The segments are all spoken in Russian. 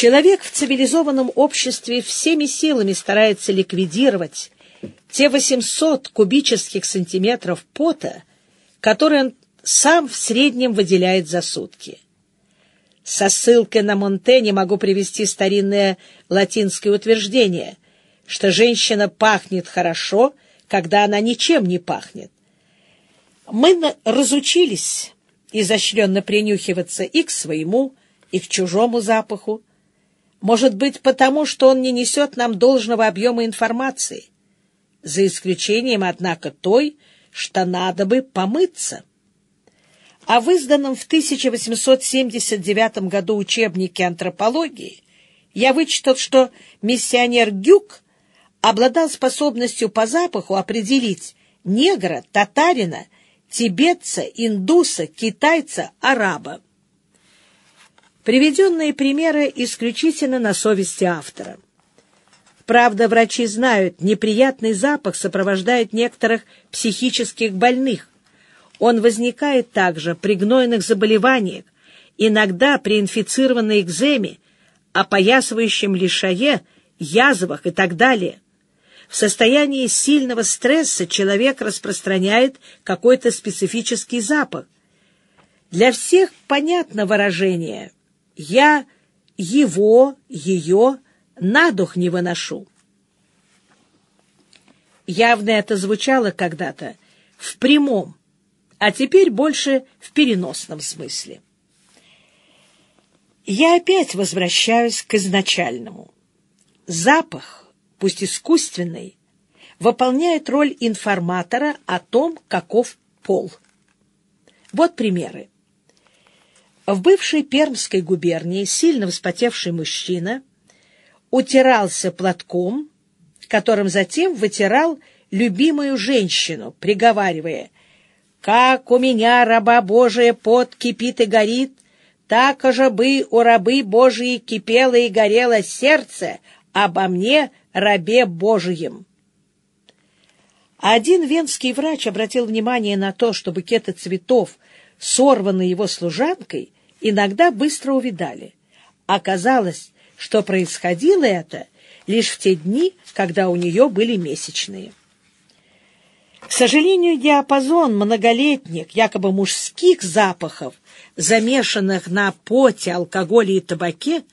Человек в цивилизованном обществе всеми силами старается ликвидировать те 800 кубических сантиметров пота, которые он сам в среднем выделяет за сутки. Со ссылкой на Монтене могу привести старинное латинское утверждение, что женщина пахнет хорошо, когда она ничем не пахнет. Мы разучились изощренно принюхиваться и к своему, и к чужому запаху. Может быть, потому что он не несет нам должного объема информации, за исключением, однако, той, что надо бы помыться. А в изданном в 1879 году учебнике антропологии я вычитал, что миссионер Гюк обладал способностью по запаху определить негра, татарина — тибетца, индуса, китайца, араба. Приведенные примеры исключительно на совести автора. Правда, врачи знают, неприятный запах сопровождает некоторых психических больных. Он возникает также при гнойных заболеваниях, иногда при инфицированной экземе, опоясывающем лишае, язвах и так далее. В состоянии сильного стресса человек распространяет какой-то специфический запах. Для всех понятно выражение «я его, ее на дух не выношу». Явно это звучало когда-то в прямом, а теперь больше в переносном смысле. Я опять возвращаюсь к изначальному. Запах пусть искусственный, выполняет роль информатора о том, каков пол. Вот примеры. В бывшей Пермской губернии сильно вспотевший мужчина утирался платком, которым затем вытирал любимую женщину, приговаривая «Как у меня, раба Божия, пот кипит и горит, так же бы у рабы Божией кипело и горело сердце, обо мне рабе Божием. Один венский врач обратил внимание на то, что букеты цветов, сорванные его служанкой, иногда быстро увидали. Оказалось, что происходило это лишь в те дни, когда у нее были месячные. К сожалению, диапазон многолетних, якобы мужских запахов, замешанных на поте, алкоголе и табаке,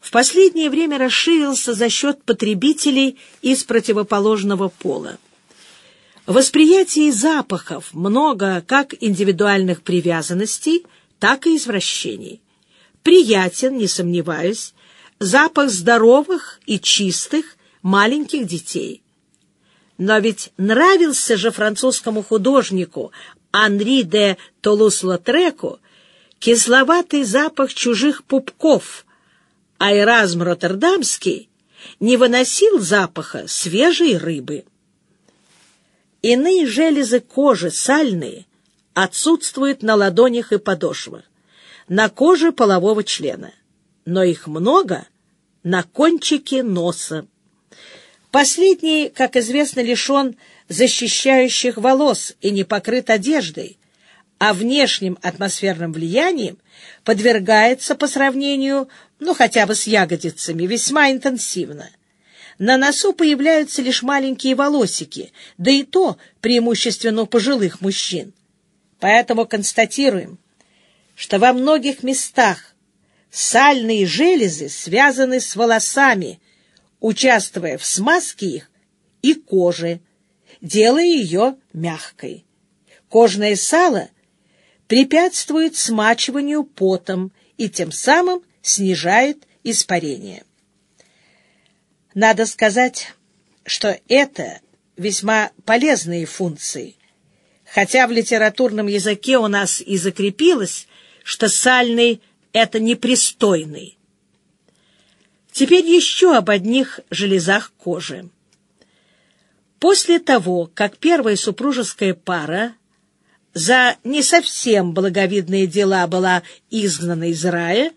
в последнее время расширился за счет потребителей из противоположного пола. В восприятии запахов много как индивидуальных привязанностей, так и извращений. Приятен, не сомневаюсь, запах здоровых и чистых маленьких детей. Но ведь нравился же французскому художнику Анри де Толус-Лотреку кисловатый запах чужих пупков – а Эразм Роттердамский не выносил запаха свежей рыбы. Иные железы кожи, сальные, отсутствуют на ладонях и подошвах, на коже полового члена, но их много на кончике носа. Последний, как известно, лишен защищающих волос и не покрыт одеждой, а внешним атмосферным влиянием подвергается по сравнению, ну, хотя бы с ягодицами, весьма интенсивно. На носу появляются лишь маленькие волосики, да и то преимущественно у пожилых мужчин. Поэтому констатируем, что во многих местах сальные железы связаны с волосами, участвуя в смазке их и кожи, делая ее мягкой. Кожное сало — препятствует смачиванию потом и тем самым снижает испарение. Надо сказать, что это весьма полезные функции, хотя в литературном языке у нас и закрепилось, что сальный — это непристойный. Теперь еще об одних железах кожи. После того, как первая супружеская пара за не совсем благовидные дела была изгнана из рая,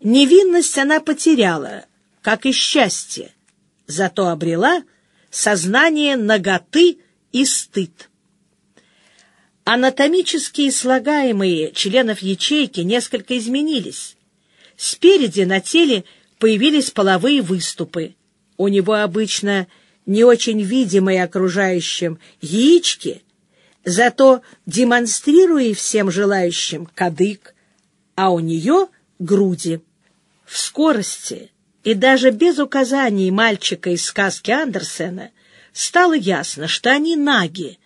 невинность она потеряла, как и счастье, зато обрела сознание наготы и стыд. Анатомические слагаемые членов ячейки несколько изменились. Спереди на теле появились половые выступы. У него обычно не очень видимые окружающим яички, зато демонстрируя всем желающим кадык, а у нее груди. В скорости и даже без указаний мальчика из сказки Андерсена стало ясно, что они наги.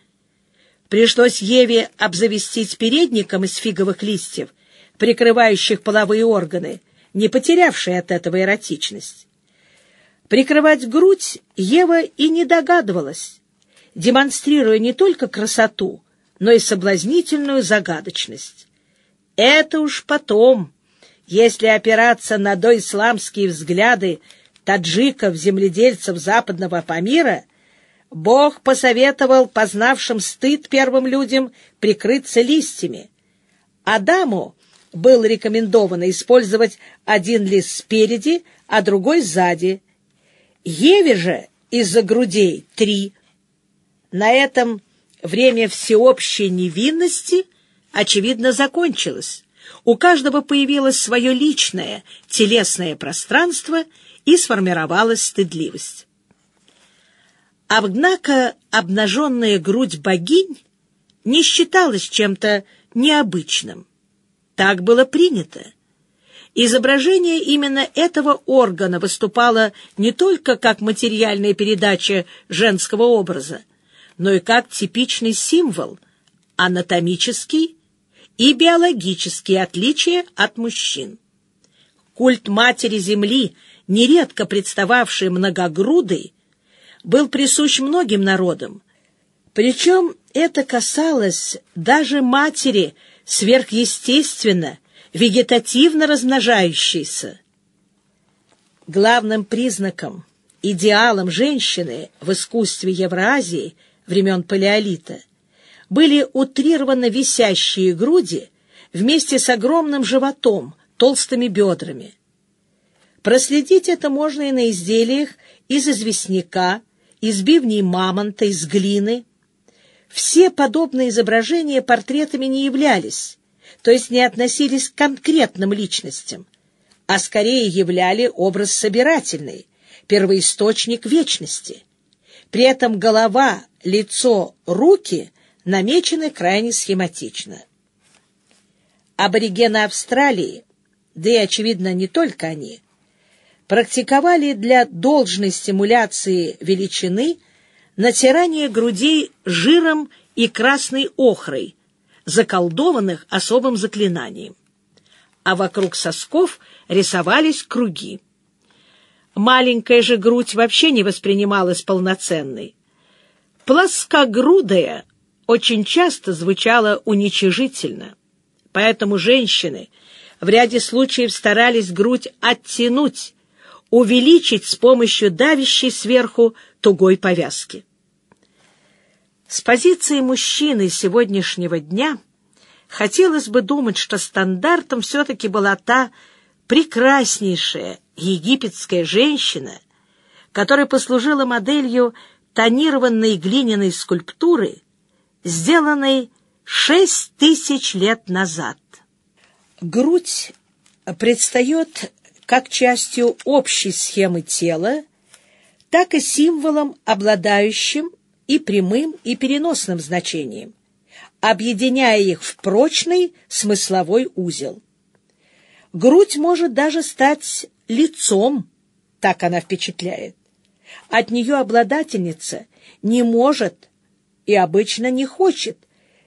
Пришлось Еве обзавестись передником из фиговых листьев, прикрывающих половые органы, не потерявшие от этого эротичность. Прикрывать грудь Ева и не догадывалась, демонстрируя не только красоту, но и соблазнительную загадочность. Это уж потом, если опираться на доисламские взгляды таджиков-земледельцев западного Памира, Бог посоветовал познавшим стыд первым людям прикрыться листьями. Адаму было рекомендовано использовать один лист спереди, а другой сзади. Еве же из-за грудей три. На этом время всеобщей невинности, очевидно, закончилось. У каждого появилось свое личное телесное пространство и сформировалась стыдливость. Однако обнаженная грудь богинь не считалась чем-то необычным. Так было принято. Изображение именно этого органа выступало не только как материальная передача женского образа, но и как типичный символ, анатомический и биологические отличия от мужчин. Культ Матери Земли, нередко представавший многогрудой, был присущ многим народам. Причем это касалось даже матери сверхъестественно, вегетативно размножающейся. Главным признаком, идеалом женщины в искусстве Евразии времен Палеолита были утрированно висящие груди вместе с огромным животом, толстыми бедрами. Проследить это можно и на изделиях из известняка, из бивней мамонта, из глины. Все подобные изображения портретами не являлись, то есть не относились к конкретным личностям, а скорее являли образ собирательный, первоисточник вечности. При этом голова, лицо, руки намечены крайне схематично. Аборигены Австралии, да и, очевидно, не только они, практиковали для должной стимуляции величины натирание грудей жиром и красной охрой, заколдованных особым заклинанием. А вокруг сосков рисовались круги. Маленькая же грудь вообще не воспринималась полноценной. Плоскогрудая очень часто звучала уничижительно. Поэтому женщины в ряде случаев старались грудь оттянуть, увеличить с помощью давящей сверху тугой повязки. С позиции мужчины сегодняшнего дня хотелось бы думать, что стандартом все-таки была та прекраснейшая египетская женщина, которая послужила моделью тонированной глиняной скульптуры, сделанной шесть тысяч лет назад. Грудь предстает как частью общей схемы тела, так и символом, обладающим и прямым, и переносным значением, объединяя их в прочный смысловой узел. Грудь может даже стать лицом, так она впечатляет. От нее обладательница не может и обычно не хочет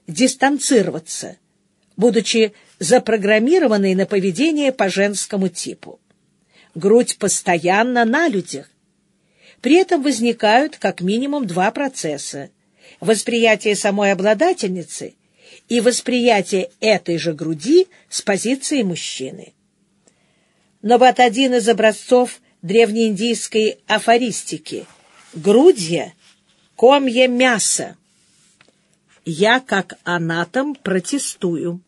дистанцироваться, будучи запрограммированной на поведение по женскому типу грудь постоянно на людях. При этом возникают как минимум два процесса – восприятие самой обладательницы и восприятие этой же груди с позиции мужчины. Но вот один из образцов древнеиндийской афористики – грудья, комья мяса. Я, как анатом, протестую.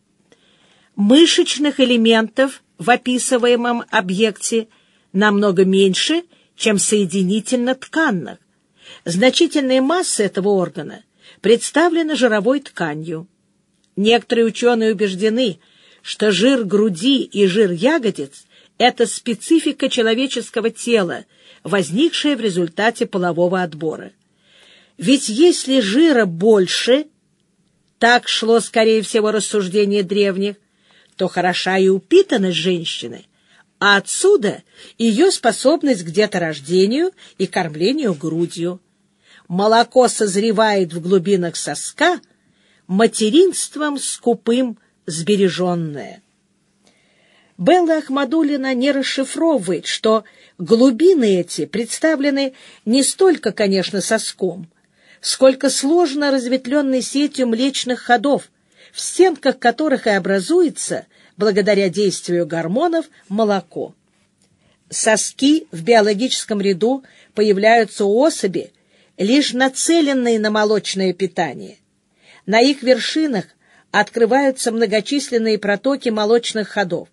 Мышечных элементов в описываемом объекте намного меньше, чем соединительно-тканных. Значительная масса этого органа представлена жировой тканью. Некоторые ученые убеждены, что жир груди и жир ягодиц — это специфика человеческого тела, возникшая в результате полового отбора. Ведь если жира больше, так шло, скорее всего, рассуждение древних, то хороша и упитанность женщины, а отсюда ее способность к деторождению и кормлению грудью. Молоко созревает в глубинах соска, материнством скупым сбереженное. Белла Ахмадулина не расшифровывает, что глубины эти представлены не столько, конечно, соском, сколько сложно разветвленной сетью млечных ходов, в стенках которых и образуется, благодаря действию гормонов, молоко. Соски в биологическом ряду появляются у особи, лишь нацеленные на молочное питание. На их вершинах открываются многочисленные протоки молочных ходов.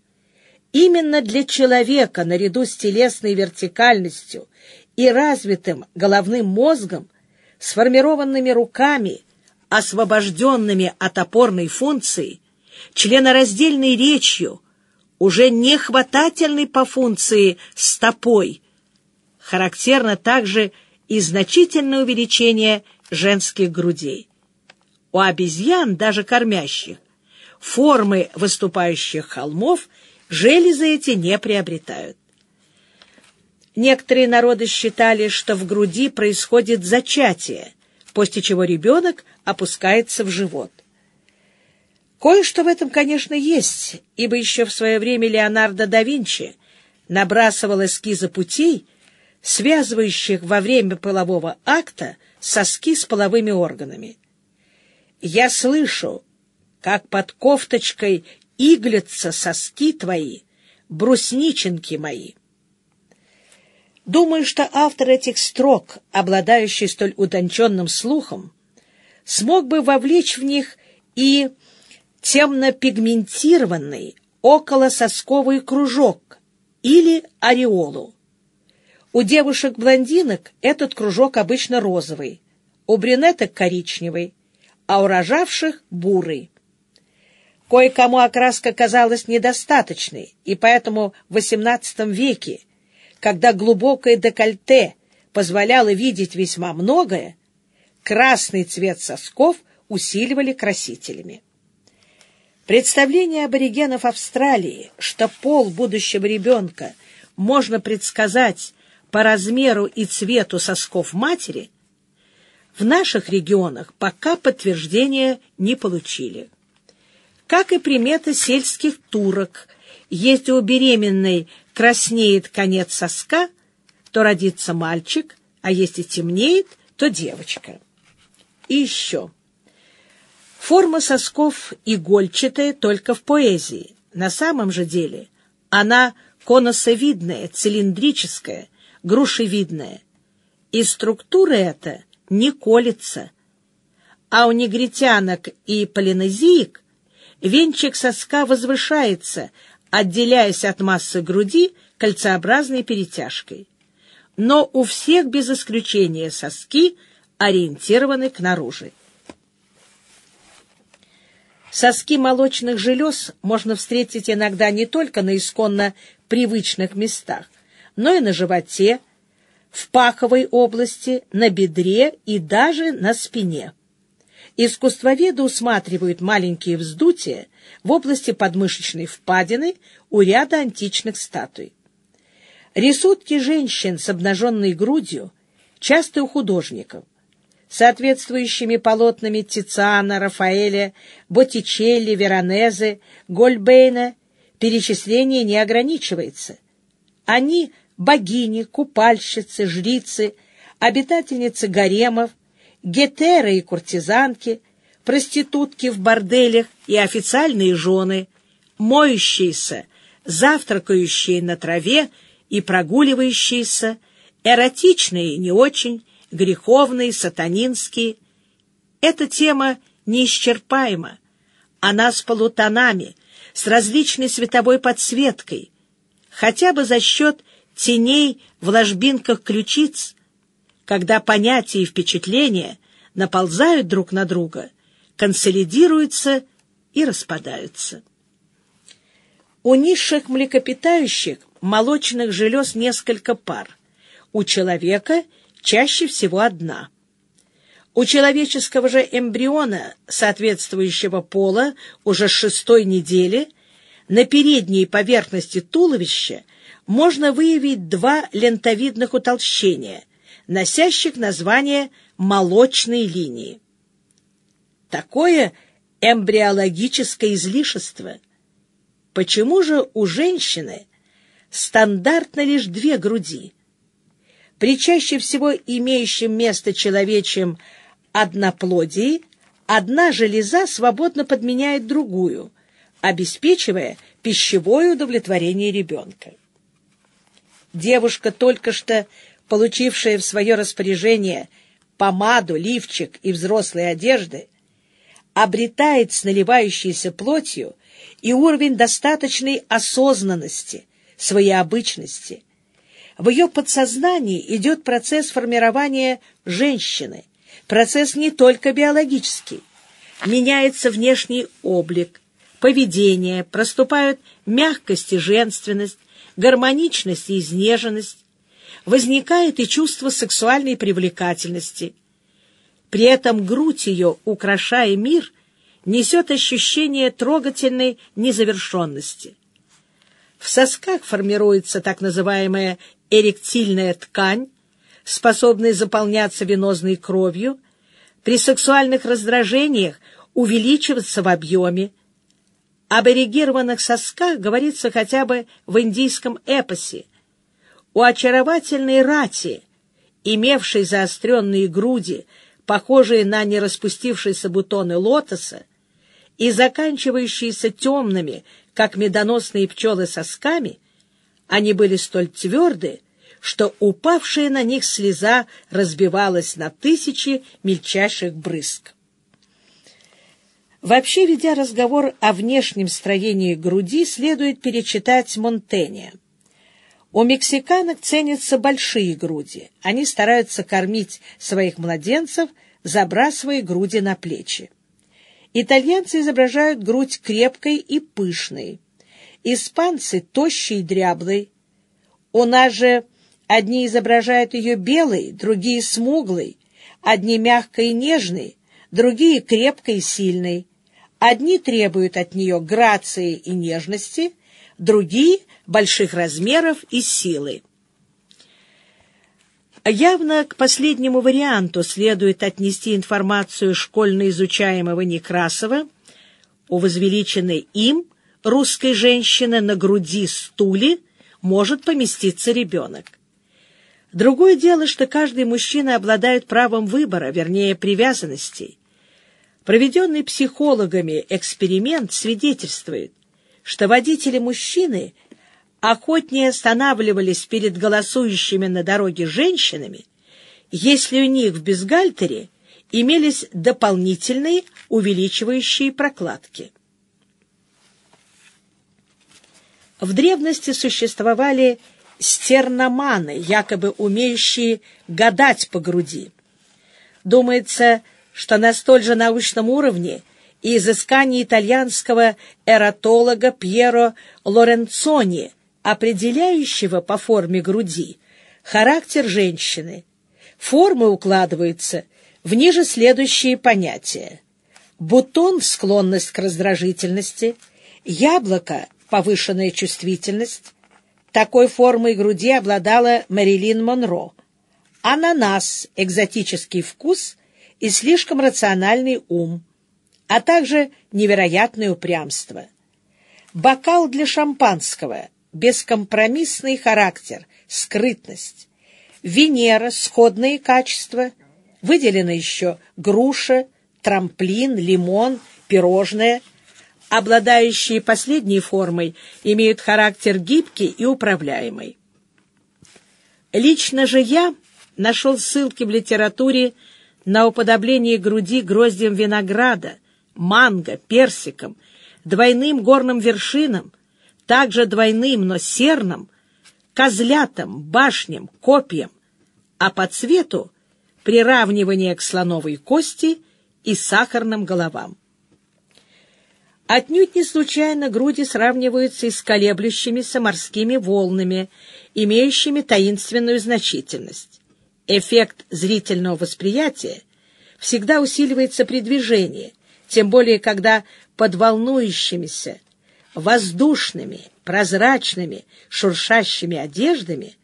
Именно для человека, наряду с телесной вертикальностью и развитым головным мозгом, сформированными руками, освобожденными от опорной функции, членораздельной речью, уже не хватательной по функции стопой, характерно также и значительное увеличение женских грудей. У обезьян, даже кормящих, формы выступающих холмов железы эти не приобретают. Некоторые народы считали, что в груди происходит зачатие, после чего ребенок опускается в живот. Кое-что в этом, конечно, есть, ибо еще в свое время Леонардо да Винчи набрасывал эскизы путей, связывающих во время полового акта соски с половыми органами. «Я слышу, как под кофточкой иглятся соски твои, брусниченки мои». Думаю, что автор этих строк, обладающий столь утонченным слухом, смог бы вовлечь в них и темно-пигментированный околососковый кружок или ореолу. У девушек-блондинок этот кружок обычно розовый, у брюнеток коричневый, а у рожавших — бурый. Кое-кому окраска казалась недостаточной, и поэтому в XVIII веке когда глубокое декольте позволяло видеть весьма многое, красный цвет сосков усиливали красителями. Представление аборигенов Австралии, что пол будущего ребенка можно предсказать по размеру и цвету сосков матери, в наших регионах пока подтверждения не получили. Как и примета сельских турок, если у беременной краснеет конец соска, то родится мальчик, а если темнеет, то девочка. И еще. Форма сосков игольчатая только в поэзии. На самом же деле она конусовидная, цилиндрическая, грушевидная. И структура эта не колется. А у негритянок и полинезиек венчик соска возвышается, отделяясь от массы груди кольцеобразной перетяжкой. Но у всех без исключения соски ориентированы к наружи. Соски молочных желез можно встретить иногда не только на исконно привычных местах, но и на животе, в паховой области, на бедре и даже на спине. Искусствоведы усматривают маленькие вздутия в области подмышечной впадины у ряда античных статуй. Рисунки женщин с обнаженной грудью часто у художников. Соответствующими полотнами Тициана, Рафаэля, Боттичелли, Веронезе, Гольбейна перечисление не ограничивается. Они – богини, купальщицы, жрицы, обитательницы гаремов, гетеры и куртизанки, проститутки в борделях и официальные жены, моющиеся, завтракающие на траве и прогуливающиеся, эротичные и не очень, греховные, сатанинские. Эта тема неисчерпаема. Она с полутонами, с различной световой подсветкой, хотя бы за счет теней в ложбинках ключиц, когда понятия и впечатления наползают друг на друга, консолидируются и распадаются. У низших млекопитающих молочных желез несколько пар, у человека чаще всего одна. У человеческого же эмбриона соответствующего пола уже шестой недели на передней поверхности туловища можно выявить два лентовидных утолщения, носящих название молочной линии. Такое эмбриологическое излишество. Почему же у женщины стандартно лишь две груди? При чаще всего имеющем место человечьем одноплодии одна железа свободно подменяет другую, обеспечивая пищевое удовлетворение ребенка. Девушка, только что получившая в свое распоряжение помаду, лифчик и взрослые одежды, обретает с наливающейся плотью и уровень достаточной осознанности, своей обычности. В ее подсознании идет процесс формирования женщины, процесс не только биологический. Меняется внешний облик, поведение, проступают мягкость и женственность, гармоничность и изнеженность, возникает и чувство сексуальной привлекательности. При этом грудь ее, украшая мир, несет ощущение трогательной незавершенности. В сосках формируется так называемая эректильная ткань, способная заполняться венозной кровью, при сексуальных раздражениях увеличиваться в объеме. Об эрегированных сосках говорится хотя бы в индийском эпосе, у очаровательной рати, имевшей заостренные груди, похожие на нераспустившиеся бутоны лотоса, и заканчивающиеся темными, как медоносные пчелы сосками, они были столь тверды, что упавшая на них слеза разбивалась на тысячи мельчайших брызг. Вообще, ведя разговор о внешнем строении груди, следует перечитать Монтенья. У мексиканок ценятся большие груди. Они стараются кормить своих младенцев, забрасывая груди на плечи. Итальянцы изображают грудь крепкой и пышной. Испанцы — тощей и дряблой. У нас же одни изображают ее белой, другие — смуглой, одни мягкой и нежной, другие — крепкой и сильной. Одни требуют от нее грации и нежности — другие — больших размеров и силы. Явно к последнему варианту следует отнести информацию школьно изучаемого Некрасова у возвеличенной им русской женщины на груди стуле может поместиться ребенок. Другое дело, что каждый мужчина обладает правом выбора, вернее, привязанностей. Проведенный психологами эксперимент свидетельствует, что водители-мужчины охотнее останавливались перед голосующими на дороге женщинами, если у них в бюстгальтере имелись дополнительные увеличивающие прокладки. В древности существовали стерноманы, якобы умеющие гадать по груди. Думается, что на столь же научном уровне – и изысканий итальянского эратолога Пьеро Лоренцони, определяющего по форме груди характер женщины. Формы укладываются в ниже следующие понятия. Бутон – склонность к раздражительности, яблоко – повышенная чувствительность. Такой формой груди обладала Мэрилин Монро. Ананас – экзотический вкус и слишком рациональный ум а также невероятное упрямство. Бокал для шампанского, бескомпромиссный характер, скрытность. Венера, сходные качества. Выделено еще груша, трамплин, лимон, пирожное. Обладающие последней формой имеют характер гибкий и управляемый. Лично же я нашел ссылки в литературе на уподобление груди гроздьям винограда, манго, персиком, двойным горным вершинам, также двойным, но серным, козлятам, башням, копьям, а по цвету приравнивание к слоновой кости и сахарным головам. Отнюдь не случайно груди сравниваются и с колеблющимися морскими волнами, имеющими таинственную значительность. Эффект зрительного восприятия всегда усиливается при движении, тем более когда под волнующимися, воздушными, прозрачными, шуршащими одеждами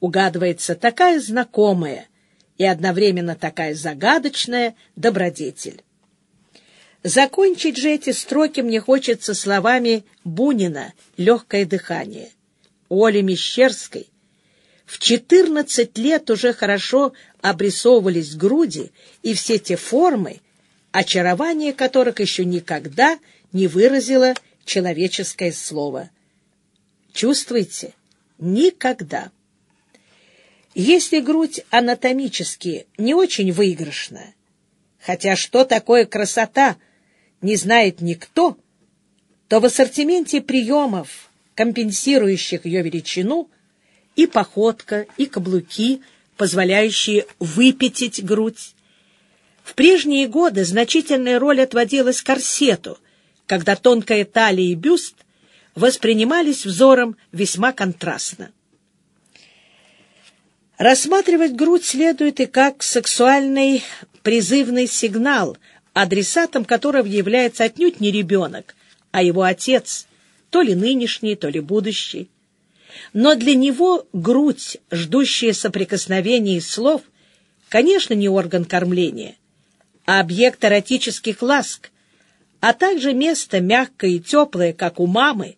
угадывается такая знакомая и одновременно такая загадочная добродетель. Закончить же эти строки мне хочется словами Бунина «Легкое дыхание». Оли Мещерской в 14 лет уже хорошо обрисовывались груди и все те формы, очарование которых еще никогда не выразило человеческое слово. Чувствуете? Никогда. Если грудь анатомически не очень выигрышна, хотя что такое красота не знает никто, то в ассортименте приемов, компенсирующих ее величину, и походка, и каблуки, позволяющие выпятить грудь. В прежние годы значительная роль отводилась корсету, когда тонкая талия и бюст воспринимались взором весьма контрастно. Рассматривать грудь следует и как сексуальный призывный сигнал, адресатом которого является отнюдь не ребенок, а его отец, то ли нынешний, то ли будущий. Но для него грудь, ждущая соприкосновений слов, конечно, не орган кормления, а объект эротических ласк, а также место мягкое и теплое, как у мамы,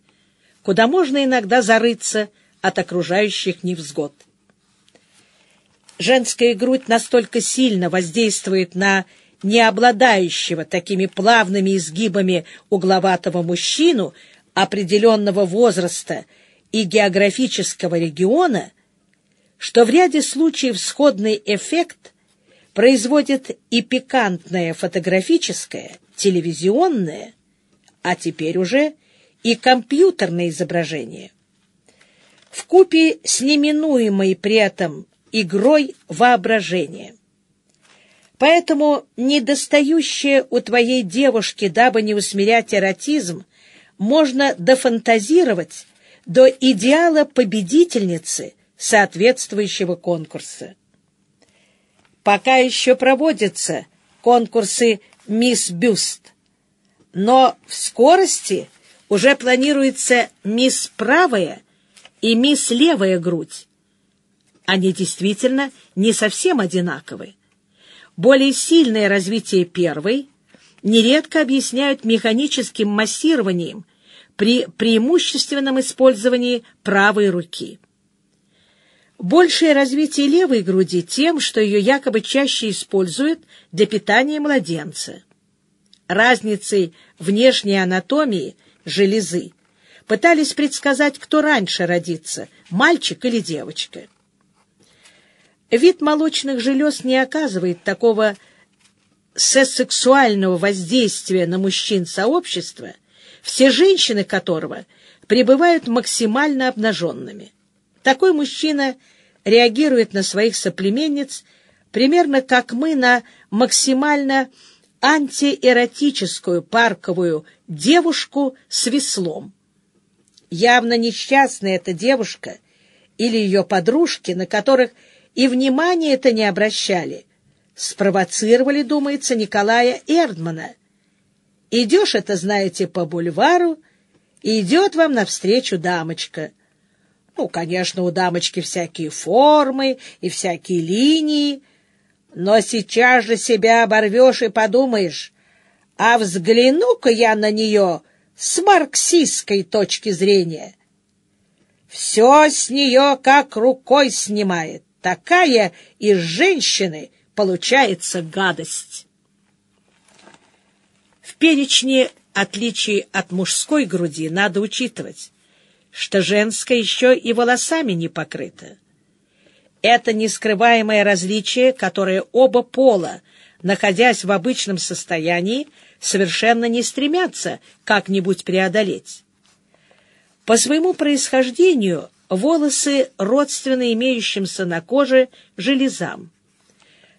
куда можно иногда зарыться от окружающих невзгод. Женская грудь настолько сильно воздействует на не обладающего такими плавными изгибами угловатого мужчину определенного возраста и географического региона, что в ряде случаев сходный эффект производит и пикантное фотографическое, телевизионное, а теперь уже и компьютерное изображение. В купе с неминуемой при этом игрой воображения. Поэтому недостающее у твоей девушки, дабы не усмирять эротизм, можно дофантазировать до идеала победительницы соответствующего конкурса. Пока еще проводятся конкурсы «Мисс Бюст», но в скорости уже планируется «Мисс Правая» и «Мисс Левая грудь». Они действительно не совсем одинаковы. Более сильное развитие первой нередко объясняют механическим массированием при преимущественном использовании правой руки. Большее развитие левой груди тем, что ее якобы чаще используют для питания младенца. Разницей внешней анатомии железы пытались предсказать, кто раньше родится, мальчик или девочка. Вид молочных желез не оказывает такого сексуального воздействия на мужчин сообщества, все женщины которого пребывают максимально обнаженными. Такой мужчина реагирует на своих соплеменниц примерно как мы на максимально антиэротическую парковую девушку с веслом. Явно несчастная эта девушка или ее подружки, на которых и внимания это не обращали. Спровоцировали, думается, Николая Эрдмана. Идешь, это знаете, по бульвару, и идет вам навстречу дамочка. Ну, конечно, у дамочки всякие формы и всякие линии, но сейчас же себя оборвешь и подумаешь, а взгляну-ка я на нее с марксистской точки зрения. Все с нее как рукой снимает такая из женщины получается гадость. В перечне отличий от мужской груди надо учитывать, что женская еще и волосами не покрыта. Это нескрываемое различие, которое оба пола, находясь в обычном состоянии, совершенно не стремятся как-нибудь преодолеть. По своему происхождению волосы родственны имеющимся на коже железам.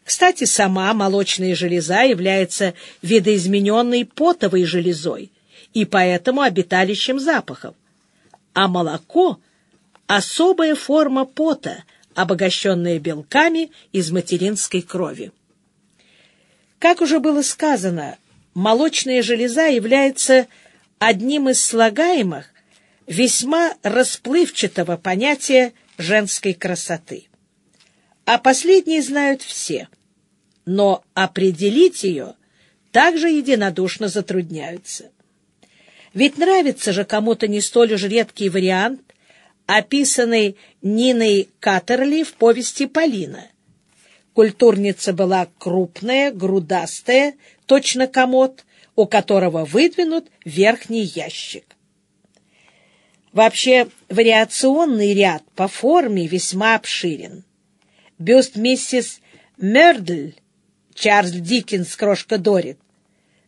Кстати, сама молочная железа является видоизмененной потовой железой и поэтому обиталищем запахов. А молоко — особая форма пота, обогащенная белками из материнской крови. Как уже было сказано, молочная железа является одним из слагаемых весьма расплывчатого понятия женской красоты. А последние знают все, но определить ее также единодушно затрудняются. Ведь нравится же кому-то не столь уж редкий вариант, описанный Ниной Каттерли в повести «Полина». Культурница была крупная, грудастая, точно комод, у которого выдвинут верхний ящик. Вообще, вариационный ряд по форме весьма обширен. Бюст миссис Мердль, Чарльз Диккенс, крошка Дорит,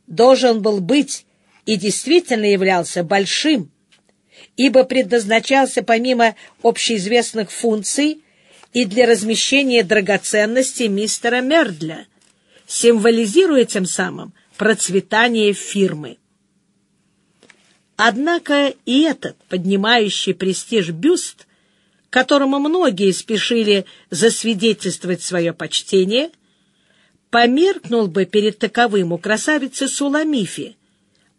должен был быть и действительно являлся большим, ибо предназначался помимо общеизвестных функций и для размещения драгоценностей мистера Мердля, символизируя тем самым процветание фирмы. Однако и этот поднимающий престиж бюст, которому многие спешили засвидетельствовать свое почтение, померкнул бы перед таковым у красавицы Суламифи,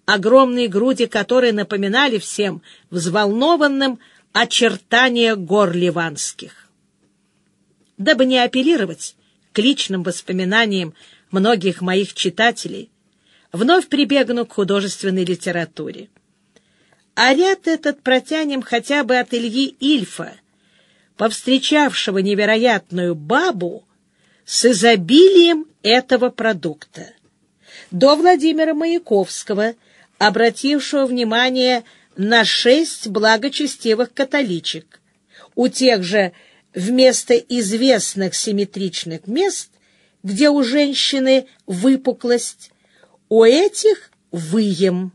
огромные груди которой напоминали всем взволнованным очертания гор ливанских. Дабы не апеллировать к личным воспоминаниям многих моих читателей, вновь прибегну к художественной литературе. А ряд этот протянем хотя бы от Ильи Ильфа, повстречавшего невероятную бабу с изобилием этого продукта, до Владимира Маяковского — обратившего внимание на шесть благочестивых католичек. У тех же вместо известных симметричных мест, где у женщины выпуклость, у этих выем.